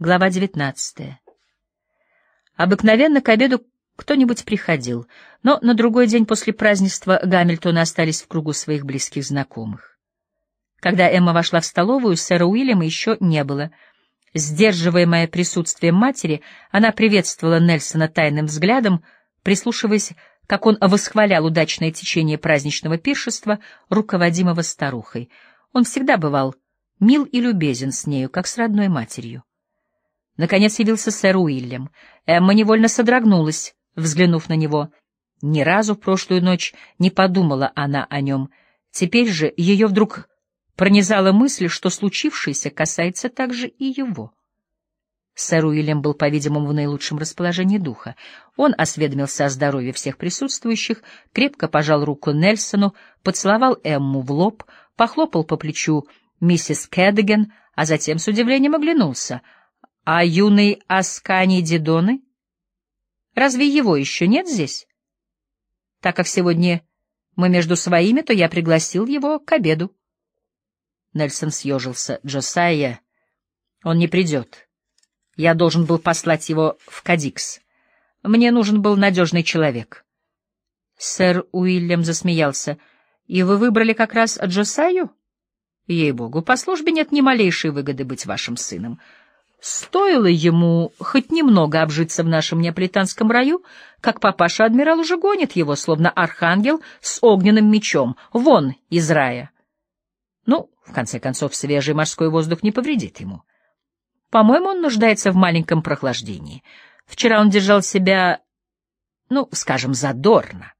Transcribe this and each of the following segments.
Глава 19. Обыкновенно к обеду кто-нибудь приходил, но на другой день после празднества Гамильтоны остались в кругу своих близких знакомых. Когда Эмма вошла в столовую, сэра Уильяма еще не было. Сдерживаемое присутствием матери, она приветствовала Нельсона тайным взглядом, прислушиваясь, как он восхвалял удачное течение праздничного пиршества, руководимого старухой. Он всегда бывал мил и любезен с нею, как с родной матерью. Наконец явился сэр Уильям. Эмма невольно содрогнулась, взглянув на него. Ни разу в прошлую ночь не подумала она о нем. Теперь же ее вдруг пронизала мысль, что случившееся касается также и его. Сэр Уильям был, по-видимому, в наилучшем расположении духа. Он осведомился о здоровье всех присутствующих, крепко пожал руку Нельсону, поцеловал Эмму в лоб, похлопал по плечу миссис Кэддиген, а затем с удивлением оглянулся — а юный Аскани Дидоны? Разве его еще нет здесь? Так как сегодня мы между своими, то я пригласил его к обеду. Нельсон съежился. Джосайя, он не придет. Я должен был послать его в Кадикс. Мне нужен был надежный человек. Сэр Уильям засмеялся. И вы выбрали как раз Джосаю? Ей-богу, по службе нет ни малейшей выгоды быть вашим сыном. Стоило ему хоть немного обжиться в нашем неаполитанском раю, как папаша-адмирал уже гонит его, словно архангел с огненным мечом, вон из рая. Ну, в конце концов, свежий морской воздух не повредит ему. По-моему, он нуждается в маленьком прохлаждении. Вчера он держал себя, ну, скажем, задорно.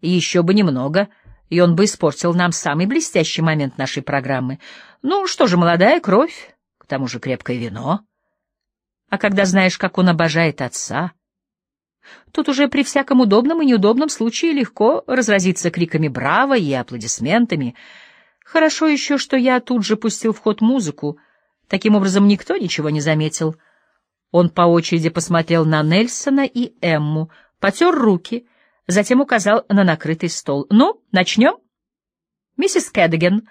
Еще бы немного, и он бы испортил нам самый блестящий момент нашей программы. Ну, что же, молодая кровь тому же крепкое вино. А когда знаешь, как он обожает отца, тут уже при всяком удобном и неудобном случае легко разразиться криками «Браво!» и аплодисментами. Хорошо еще, что я тут же пустил в ход музыку. Таким образом, никто ничего не заметил. Он по очереди посмотрел на Нельсона и Эмму, потер руки, затем указал на накрытый стол. «Ну, начнем?» «Миссис Кэддиген,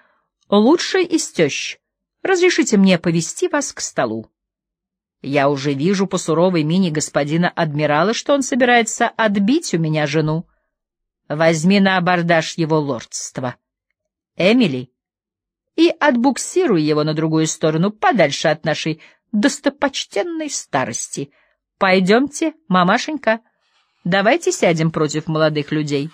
лучшая из тещ». Разрешите мне повести вас к столу. Я уже вижу по суровой мине господина адмирала, что он собирается отбить у меня жену. Возьми на абордаж его лордство. Эмили, и отбуксируй его на другую сторону, подальше от нашей достопочтенной старости. Пойдемте, мамашенька, давайте сядем против молодых людей.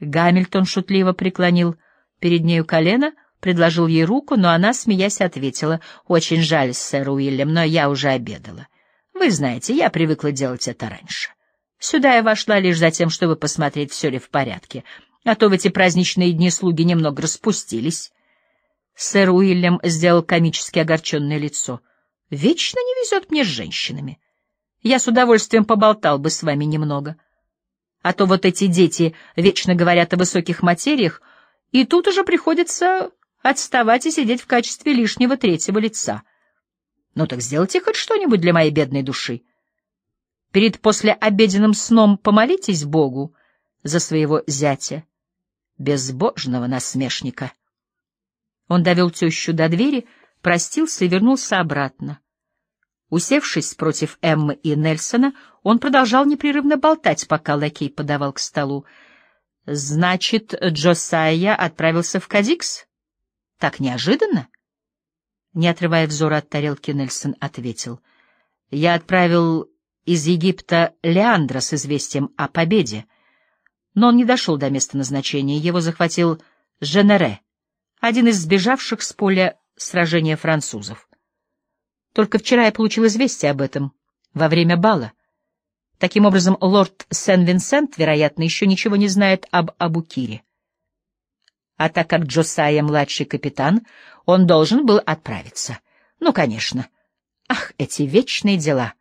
Гамильтон шутливо преклонил перед нею колено — предложил ей руку, но она, смеясь, ответила, «Очень жаль, сэр Уильям, но я уже обедала. Вы знаете, я привыкла делать это раньше. Сюда я вошла лишь за тем, чтобы посмотреть, все ли в порядке, а то в эти праздничные дни слуги немного распустились». Сэр Уильям сделал комически огорченное лицо. «Вечно не везет мне с женщинами. Я с удовольствием поболтал бы с вами немного. А то вот эти дети вечно говорят о высоких материях, и тут уже приходится отставать и сидеть в качестве лишнего третьего лица. Ну так сделайте хоть что-нибудь для моей бедной души. Перед послеобеденным сном помолитесь Богу за своего зятя, безбожного насмешника. Он довел тещу до двери, простился и вернулся обратно. Усевшись против Эммы и Нельсона, он продолжал непрерывно болтать, пока лакей подавал к столу. — Значит, Джосайя отправился в Кадикс? Так неожиданно? Не отрывая взора от тарелки, Нельсон ответил. Я отправил из Египта Леандра с известием о победе. Но он не дошел до места назначения. Его захватил Женере, один из сбежавших с поля сражения французов. Только вчера я получил известие об этом, во время бала. Таким образом, лорд Сен-Винсент, вероятно, еще ничего не знает об Абукире. А так как Джосайя младший капитан, он должен был отправиться. Ну, конечно. Ах, эти вечные дела.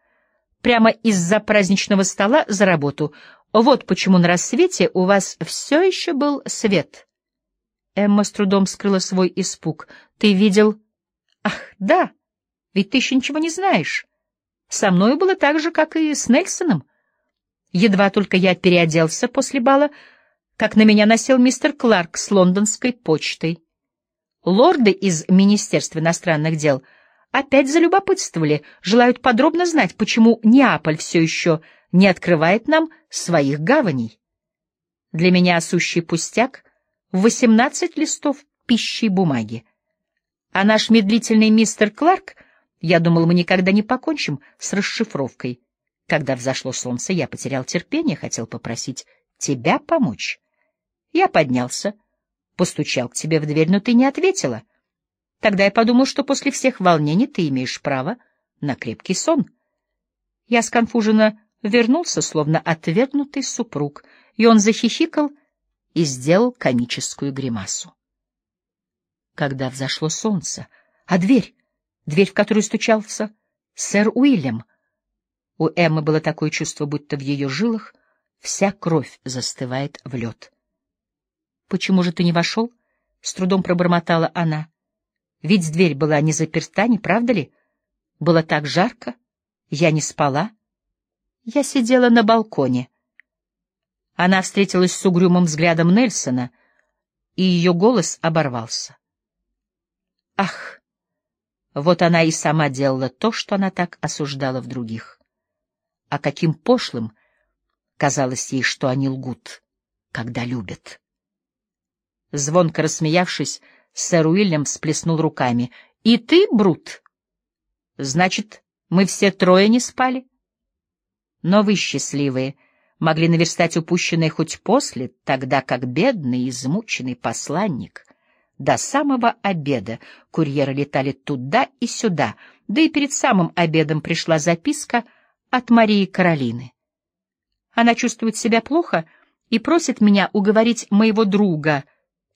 Прямо из-за праздничного стола за работу. Вот почему на рассвете у вас все еще был свет. Эмма с трудом скрыла свой испуг. Ты видел... Ах, да, ведь ты еще ничего не знаешь. Со мной было так же, как и с Нельсоном. Едва только я переоделся после бала, как на меня носил мистер Кларк с лондонской почтой. Лорды из Министерства иностранных дел опять залюбопытствовали, желают подробно знать, почему Неаполь все еще не открывает нам своих гаваней. Для меня сущий пустяк — восемнадцать листов пищи и бумаги. А наш медлительный мистер Кларк, я думал, мы никогда не покончим с расшифровкой. Когда взошло солнце, я потерял терпение, хотел попросить тебя помочь. Я поднялся, постучал к тебе в дверь, но ты не ответила. Тогда я подумал, что после всех волнений ты имеешь право на крепкий сон. Я сконфуженно вернулся, словно отвергнутый супруг, и он захихикал и сделал комическую гримасу. Когда взошло солнце, а дверь, дверь, в которую стучался сэр Уильям, у Эммы было такое чувство, будто в ее жилах вся кровь застывает в лед. «Почему же ты не вошел?» — с трудом пробормотала она. «Ведь дверь была не заперта, не правда ли? Было так жарко, я не спала». Я сидела на балконе. Она встретилась с угрюмым взглядом Нельсона, и ее голос оборвался. Ах! Вот она и сама делала то, что она так осуждала в других. А каким пошлым казалось ей, что они лгут, когда любят. Звонко рассмеявшись, сэр Уильям всплеснул руками. — И ты, Брут? Значит, мы все трое не спали? — но вы, счастливые, могли наверстать упущенное хоть после, тогда как бедный, измученный посланник. До самого обеда курьеры летали туда и сюда, да и перед самым обедом пришла записка от Марии Каролины. Она чувствует себя плохо и просит меня уговорить моего друга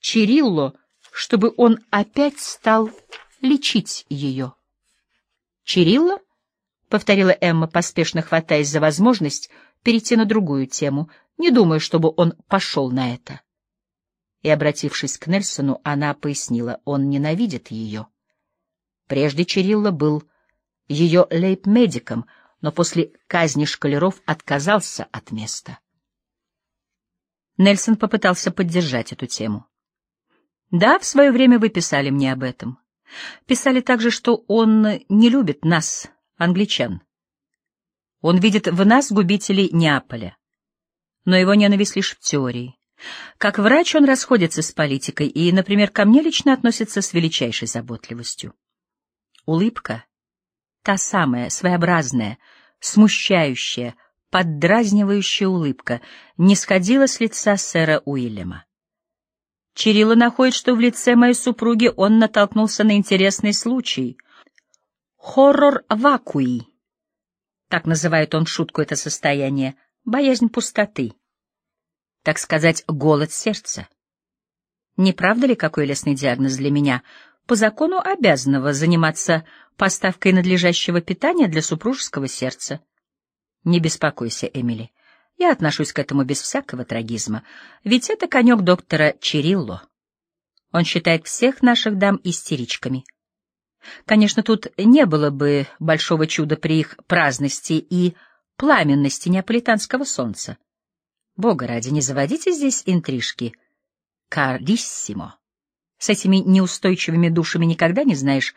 Чирилло, чтобы он опять стал лечить ее. Чирилло? — повторила Эмма, поспешно хватаясь за возможность перейти на другую тему, не думая, чтобы он пошел на это. И, обратившись к Нельсону, она пояснила, он ненавидит ее. Прежде Чирилла был ее лейб-медиком, но после казни шкалеров отказался от места. Нельсон попытался поддержать эту тему. «Да, в свое время вы писали мне об этом. Писали также, что он не любит нас, англичан. Он видит в нас губителей Неаполя. Но его ненависть лишь в теории. Как врач он расходится с политикой и, например, ко мне лично относится с величайшей заботливостью. Улыбка, та самая, своеобразная, смущающая, поддразнивающая улыбка, не сходила с лица сэра Уильяма. Чирилла находит, что в лице моей супруги он натолкнулся на интересный случай — Хоррор вакуи. Так называет он шутку это состояние. Боязнь пустоты. Так сказать, голод сердца. Не правда ли какой лесный диагноз для меня, по закону обязанного заниматься поставкой надлежащего питания для супружеского сердца? Не беспокойся, Эмили. Я отношусь к этому без всякого трагизма, ведь это конек доктора Чирилло. Он считает всех наших дам истеричками — Конечно, тут не было бы большого чуда при их праздности и пламенности неаполитанского солнца. Бога ради, не заводите здесь интрижки. Кариссимо. С этими неустойчивыми душами никогда не знаешь,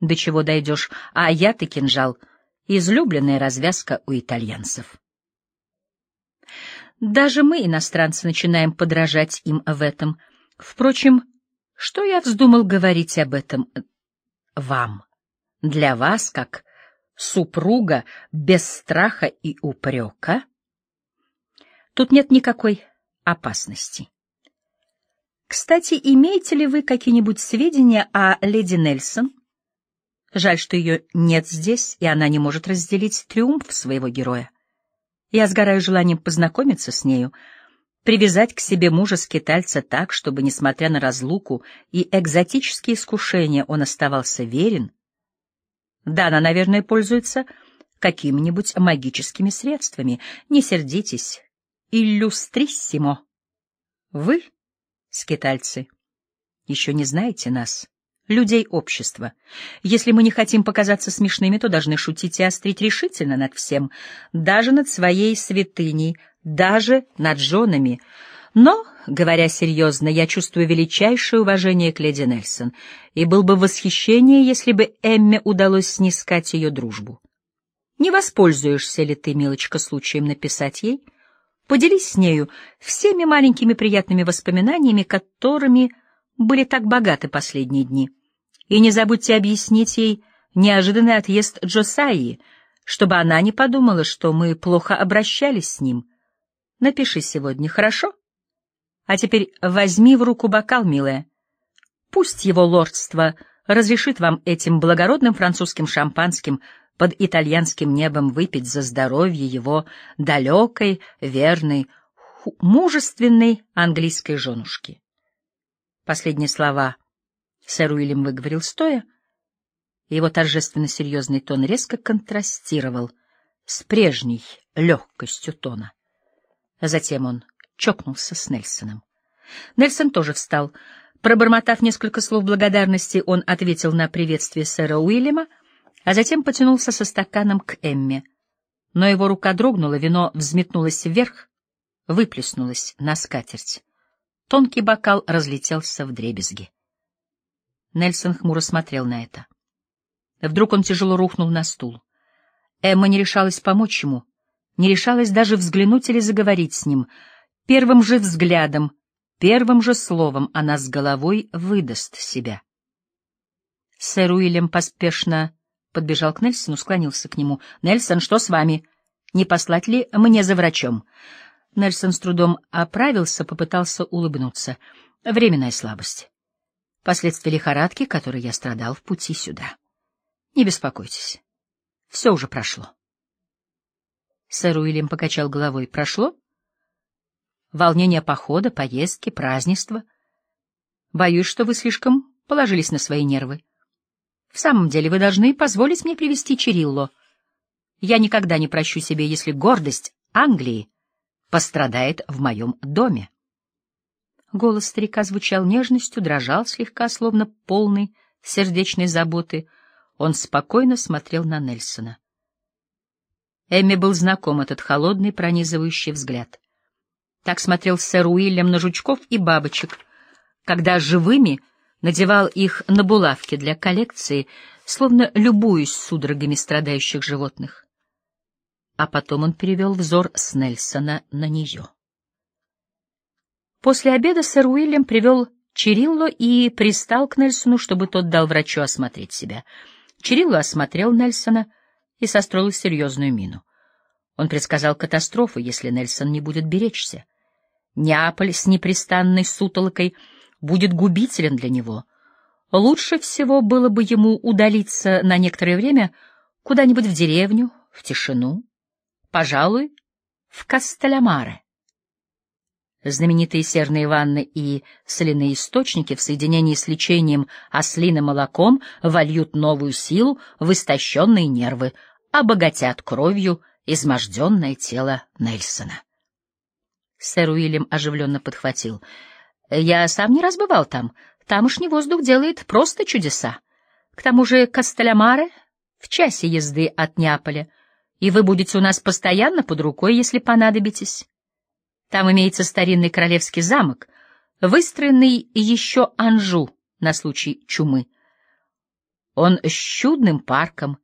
до чего дойдешь, а я-то кинжал — излюбленная развязка у итальянцев. Даже мы, иностранцы, начинаем подражать им в этом. Впрочем, что я вздумал говорить об этом вам, для вас, как супруга без страха и упрека, тут нет никакой опасности. Кстати, имеете ли вы какие-нибудь сведения о леди Нельсон? Жаль, что ее нет здесь, и она не может разделить триумф своего героя. Я сгораю желанием познакомиться с нею, привязать к себе мужа скитальца так, чтобы, несмотря на разлуку и экзотические искушения, он оставался верен. Да, она, наверное, пользуется какими-нибудь магическими средствами. Не сердитесь. Иллюстриссимо. Вы, скитальцы, еще не знаете нас, людей общества. Если мы не хотим показаться смешными, то должны шутить и острить решительно над всем, даже над своей святыней — даже над женами, Но, говоря серьезно, я чувствую величайшее уважение к леди Нельсон, и был бы в восхищении, если бы Эмме удалось снискать ее дружбу. Не воспользуешься ли ты, милочка, случаем написать ей? Поделись с нею всеми маленькими приятными воспоминаниями, которыми были так богаты последние дни. И не забудьте объяснить ей неожиданный отъезд Джосаи, чтобы она не подумала, что мы плохо обращались с ним. Напиши сегодня, хорошо? А теперь возьми в руку бокал, милая. Пусть его лордство разрешит вам этим благородным французским шампанским под итальянским небом выпить за здоровье его далекой, верной, мужественной английской женушки. Последние слова сэр Уильям выговорил стоя, его торжественно серьезный тон резко контрастировал с прежней легкостью тона. Затем он чокнулся с Нельсоном. Нельсон тоже встал. Пробормотав несколько слов благодарности, он ответил на приветствие сэра Уильяма, а затем потянулся со стаканом к Эмме. Но его рука дрогнула, вино взметнулось вверх, выплеснулось на скатерть. Тонкий бокал разлетелся в дребезги. Нельсон хмуро смотрел на это. Вдруг он тяжело рухнул на стул. Эмма не решалась помочь ему, не решалась даже взглянуть или заговорить с ним — Первым же взглядом, первым же словом она с головой выдаст себя. Сэр Уильям поспешно подбежал к Нельсону, склонился к нему. — Нельсон, что с вами? Не послать ли мне за врачом? Нельсон с трудом оправился, попытался улыбнуться. Временная слабость. Последствия лихорадки, которой я страдал в пути сюда. Не беспокойтесь. Все уже прошло. Сэр Уильям покачал головой. Прошло? волнение похода, поездки, празднества. Боюсь, что вы слишком положились на свои нервы. В самом деле вы должны позволить мне привести Чирилло. Я никогда не прощу себе, если гордость Англии пострадает в моем доме. Голос старика звучал нежностью, дрожал слегка, словно полный сердечной заботы. Он спокойно смотрел на Нельсона. Эмми был знаком этот холодный, пронизывающий взгляд. Так смотрел сэр Уильям на жучков и бабочек, когда живыми надевал их на булавки для коллекции, словно любуясь судорогами страдающих животных. А потом он перевел взор с Нельсона на нее. После обеда сэр Уильям привел Чирилло и пристал к Нельсону, чтобы тот дал врачу осмотреть себя. Чирилло осмотрел Нельсона и состроил серьезную мину. Он предсказал катастрофу, если Нельсон не будет беречься. Неаполь с непрестанной сутолокой будет губителен для него. Лучше всего было бы ему удалиться на некоторое время куда-нибудь в деревню, в тишину, пожалуй, в Кастелямаре. Знаменитые серные ванны и соляные источники в соединении с лечением ослиным молоком вольют новую силу в истощенные нервы, обогатят кровью изможденное тело Нельсона. Сэр Уильям оживленно подхватил. «Я сам не раз бывал там. Тамошний воздух делает просто чудеса. К тому же Кастелямаре в часе езды от Неаполя, и вы будете у нас постоянно под рукой, если понадобитесь. Там имеется старинный королевский замок, выстроенный еще Анжу на случай чумы. Он с чудным парком,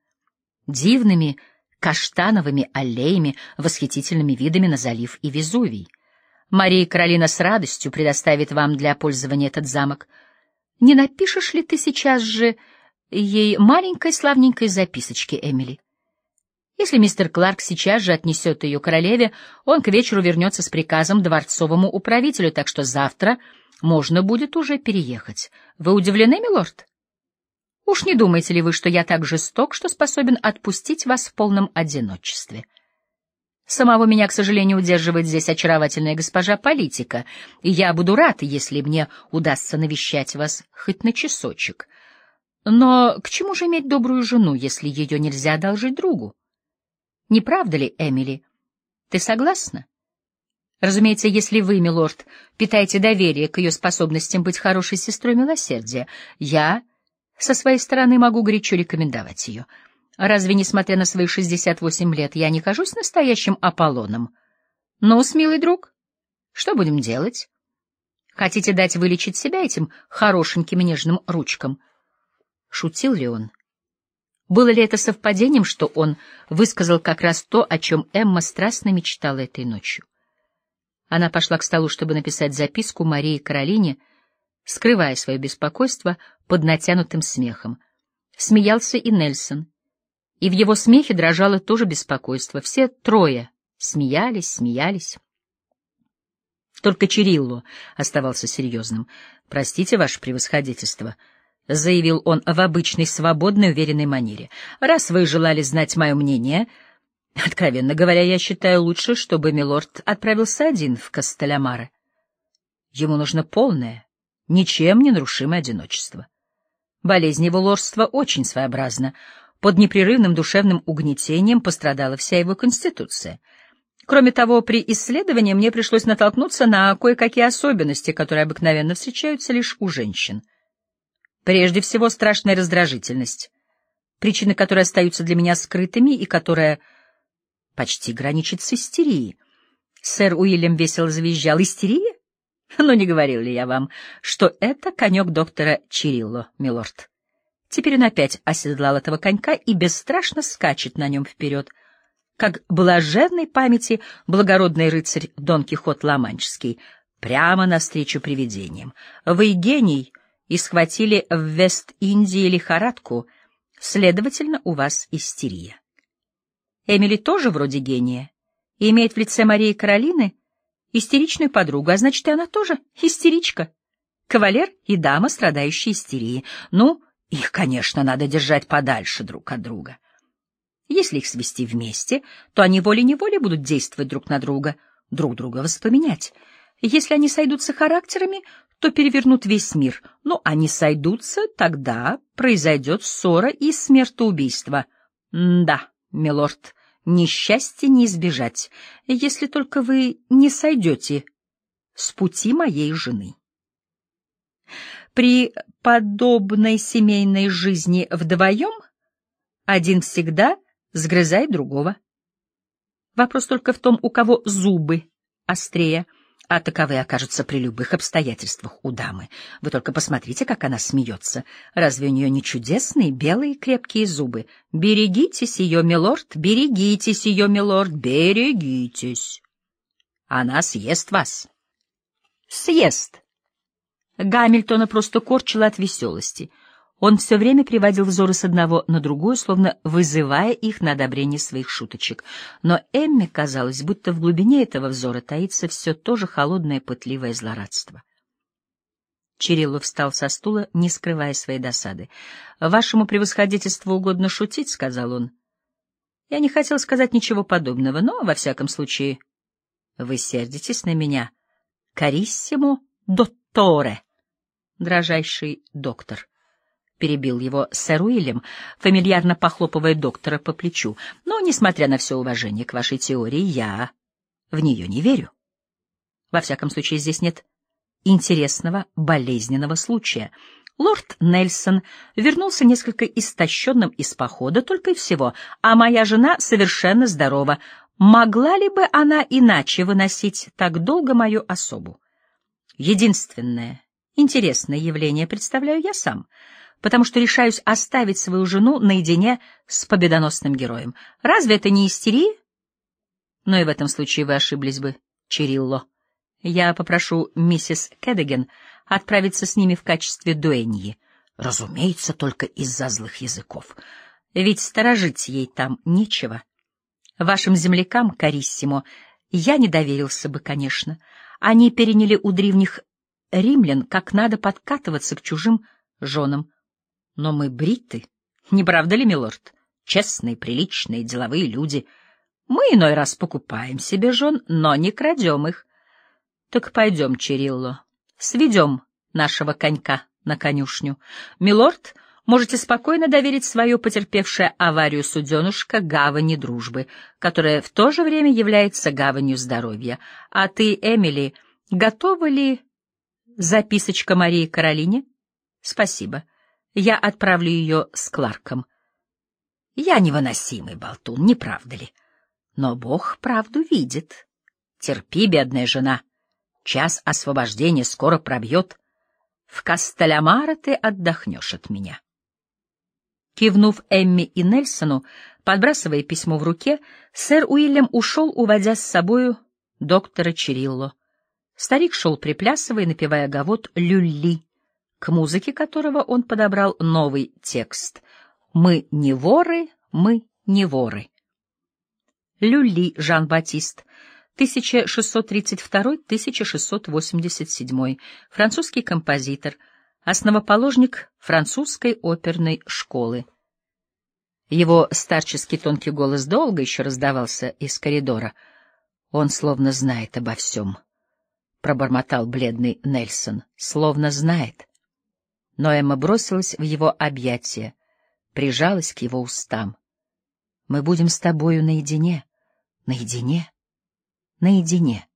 дивными каштановыми аллеями, восхитительными видами на залив и Везувий. Мария Каролина с радостью предоставит вам для пользования этот замок. Не напишешь ли ты сейчас же ей маленькой славненькой записочки, Эмили? Если мистер Кларк сейчас же отнесет ее королеве, он к вечеру вернется с приказом дворцовому управителю, так что завтра можно будет уже переехать. Вы удивлены, милорд? Уж не думаете ли вы, что я так жесток, что способен отпустить вас в полном одиночестве? — Самого меня, к сожалению, удерживает здесь очаровательная госпожа политика, и я буду рад, если мне удастся навещать вас хоть на часочек. Но к чему же иметь добрую жену, если ее нельзя одолжить другу? Не правда ли, Эмили? Ты согласна? Разумеется, если вы, милорд, питаете доверие к ее способностям быть хорошей сестрой милосердия, я, со своей стороны, могу горячо рекомендовать ее — Разве, несмотря на свои шестьдесят восемь лет, я не кажусь настоящим Аполлоном? Ну, смелый друг, Что будем делать? Хотите дать вылечить себя этим хорошеньким нежным ручкам? Шутил ли он? Было ли это совпадением, что он высказал как раз то, о чем Эмма страстно мечтала этой ночью? Она пошла к столу, чтобы написать записку Марии Каролине, скрывая свое беспокойство под натянутым смехом. Смеялся и Нельсон. И в его смехе дрожало тоже беспокойство. Все трое смеялись, смеялись. Только Чирилло оставался серьезным. «Простите, ваше превосходительство», — заявил он в обычной свободной, уверенной манере. «Раз вы желали знать мое мнение...» Откровенно говоря, я считаю лучше, чтобы милорд отправился один в Кастелямаре. Ему нужно полное, ничем не нарушимое одиночество. Болезнь его лордства очень своеобразна. Под непрерывным душевным угнетением пострадала вся его конституция. Кроме того, при исследовании мне пришлось натолкнуться на кое-какие особенности, которые обыкновенно встречаются лишь у женщин. Прежде всего, страшная раздражительность, причины которой остаются для меня скрытыми и которая почти граничит с истерией. Сэр Уильям весело завизжал. «Истерия? Ну, не говорил ли я вам, что это конек доктора Чирилло, милорд?» Теперь он опять оседлал этого конька и бесстрашно скачет на нем вперед, как блаженной памяти благородный рыцарь Дон Кихот Ламанческий, прямо навстречу привидениям. Вы гений и схватили в Вест-Индии лихорадку, следовательно, у вас истерия. Эмили тоже вроде гения и имеет в лице Марии Каролины истеричную подругу, а значит, и она тоже истеричка. Кавалер и дама, страдающие истерией. Ну, их, конечно, надо держать подальше друг от друга. Если их свести вместе, то они волей-неволей будут действовать друг на друга, друг друга воспламенять. Если они сойдутся характерами, то перевернут весь мир. Но они сойдутся, тогда произойдет ссора и смертоубийство. Да, милорд, несчастья не избежать, если только вы не сойдете с пути моей жены. При подобной семейной жизни вдвоем один всегда сгрызает другого. Вопрос только в том, у кого зубы острее, а таковые окажутся при любых обстоятельствах у дамы. Вы только посмотрите, как она смеется. Разве у нее не чудесные белые крепкие зубы? Берегитесь ее, милорд, берегитесь ее, милорд, берегитесь. Она съест вас. Съест. Гамильтона просто корчило от веселости. Он все время приводил взоры с одного на другую, словно вызывая их на одобрение своих шуточек. Но Эмме казалось, будто в глубине этого взора таится все то же холодное пытливое злорадство. Чириллов встал со стула, не скрывая своей досады. — Вашему превосходительству угодно шутить, — сказал он. — Я не хотел сказать ничего подобного, но, во всяком случае, вы сердитесь на меня. — Кариссимо дотторе дрожайший доктор. Перебил его сэр Уильям, фамильярно похлопывая доктора по плечу. Но, несмотря на все уважение к вашей теории, я в нее не верю. Во всяком случае, здесь нет интересного болезненного случая. Лорд Нельсон вернулся несколько истощенным из похода только и всего, а моя жена совершенно здорова. Могла ли бы она иначе выносить так долго мою особу? Единственное, Интересное явление представляю я сам, потому что решаюсь оставить свою жену наедине с победоносным героем. Разве это не истерия? Но и в этом случае вы ошиблись бы, Чирилло. Я попрошу миссис Кэддеген отправиться с ними в качестве дуэньи. Разумеется, только из-за злых языков. Ведь сторожить ей там нечего. Вашим землякам, Кариссимо, я не доверился бы, конечно. Они переняли у древних римлян, как надо подкатываться к чужим женам. Но мы бриты, не правда ли, милорд? Честные, приличные, деловые люди. Мы иной раз покупаем себе жен, но не крадем их. Так пойдем, Чирилло, сведем нашего конька на конюшню. Милорд, можете спокойно доверить свое потерпевшее аварию суденушка гавани дружбы, которая в то же время является гаванью здоровья. А ты, Эмили, готова ли Записочка Марии Каролине? Спасибо. Я отправлю ее с Кларком. Я невыносимый болтун, не правда ли? Но Бог правду видит. Терпи, бедная жена. Час освобождения скоро пробьет. В Кастелямара ты отдохнешь от меня. Кивнув Эмми и Нельсону, подбрасывая письмо в руке, сэр Уильям ушел, уводя с собою доктора Чирилло. Старик шел, приплясывая, напевая гавот «Люли», к музыке которого он подобрал новый текст «Мы не воры, мы не воры». Люли Жан-Батист, 1632-1687, французский композитор, основоположник французской оперной школы. Его старческий тонкий голос долго еще раздавался из коридора. Он словно знает обо всем, — пробормотал бледный Нельсон, — словно знает. Но Эмма бросилась в его объятия, прижалась к его устам. — Мы будем с тобою наедине, наедине, наедине.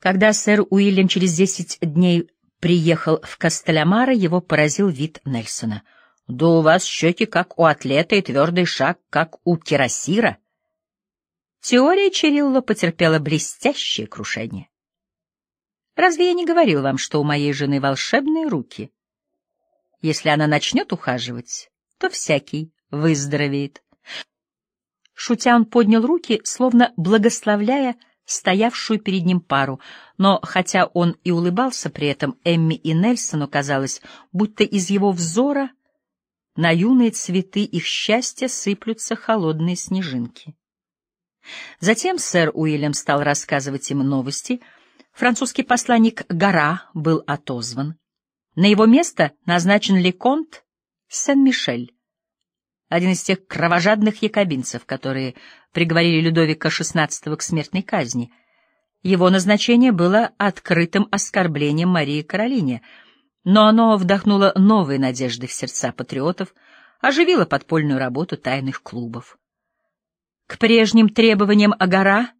Когда сэр Уильям через десять дней приехал в Кастелямара, его поразил вид Нельсона. «Да у вас щеки, как у атлета, и твердый шаг, как у кирасира». Теория Чирилла потерпела блестящее крушение. «Разве я не говорил вам, что у моей жены волшебные руки? Если она начнет ухаживать, то всякий выздоровеет». Шутя, он поднял руки, словно благословляя стоявшую перед ним пару, но хотя он и улыбался при этом Эмми и Нельсону, казалось, будто из его взора на юные цветы их счастья сыплются холодные снежинки. Затем сэр Уильям стал рассказывать им новости. Французский посланник Гора был отозван. На его место назначен Леконт Сен-Мишель, один из тех кровожадных якобинцев, которые приговорили Людовика XVI к смертной казни. Его назначение было открытым оскорблением Марии Каролине, но оно вдохнуло новые надежды в сердца патриотов, оживило подпольную работу тайных клубов. К прежним требованиям Агара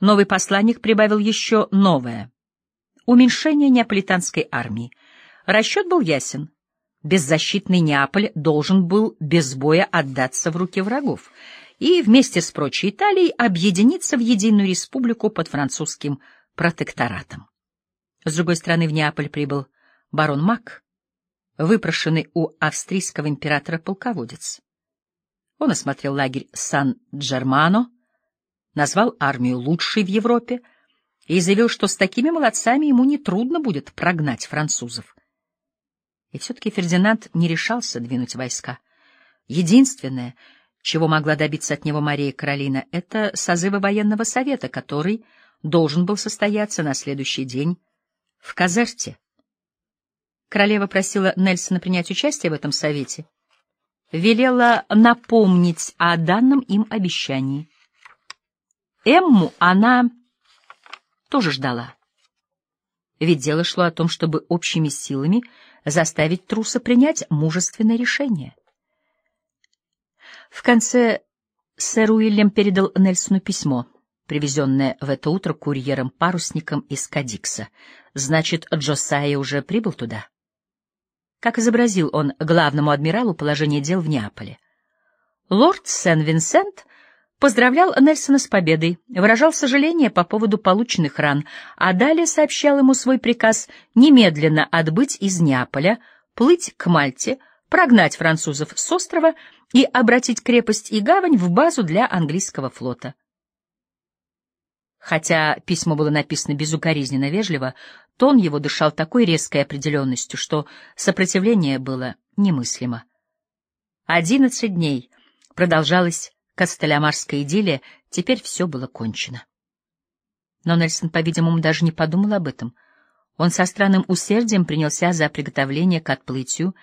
новый посланник прибавил еще новое — уменьшение неаполитанской армии. Расчет был ясен — беззащитный Неаполь должен был без боя отдаться в руки врагов и вместе с прочей Италией объединиться в единую республику под французским протекторатом. С другой стороны, в Неаполь прибыл барон Мак, выпрошенный у австрийского императора полководец. Он осмотрел лагерь Сан-Джермано, назвал армию лучшей в Европе и заявил, что с такими молодцами ему нетрудно будет прогнать французов. И все-таки Фердинанд не решался двинуть войска. Единственное, чего могла добиться от него Мария Каролина, это созывы военного совета, который должен был состояться на следующий день в Казерте. Королева просила Нельсона принять участие в этом совете, велела напомнить о данном им обещании. Эмму она тоже ждала. Ведь дело шло о том, чтобы общими силами заставить труса принять мужественное решение. В конце сэр Уильям передал Нельсону письмо, привезенное в это утро курьером-парусником из Кадикса. Значит, Джосайя уже прибыл туда? Как изобразил он главному адмиралу положение дел в Неаполе? Лорд Сен-Винсент поздравлял Нельсона с победой, выражал сожаление по поводу полученных ран, а далее сообщал ему свой приказ немедленно отбыть из Неаполя, плыть к Мальте, прогнать французов с острова и обратить крепость и гавань в базу для английского флота. Хотя письмо было написано безукоризненно вежливо, тон его дышал такой резкой определенностью, что сопротивление было немыслимо. Одиннадцать дней продолжалось Костелямарская идиллия, теперь все было кончено. Но Нельсон, по-видимому, даже не подумал об этом. Он со странным усердием принялся за приготовление к отплытию,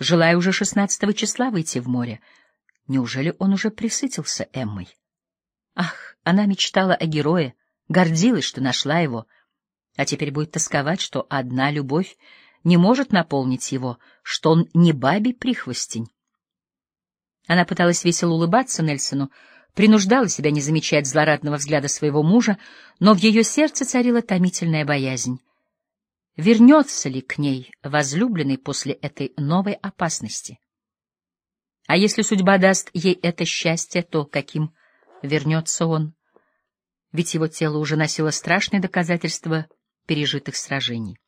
желая уже шестнадцатого числа выйти в море. Неужели он уже присытился Эммой? Ах, она мечтала о герое, гордилась, что нашла его, а теперь будет тосковать, что одна любовь не может наполнить его, что он не бабий прихвостень. Она пыталась весело улыбаться Нельсону, принуждала себя не замечать злорадного взгляда своего мужа, но в ее сердце царила томительная боязнь. Вернется ли к ней возлюбленный после этой новой опасности? А если судьба даст ей это счастье, то каким вернется он? ведь его тело уже носило страшные доказательства пережитых сражений.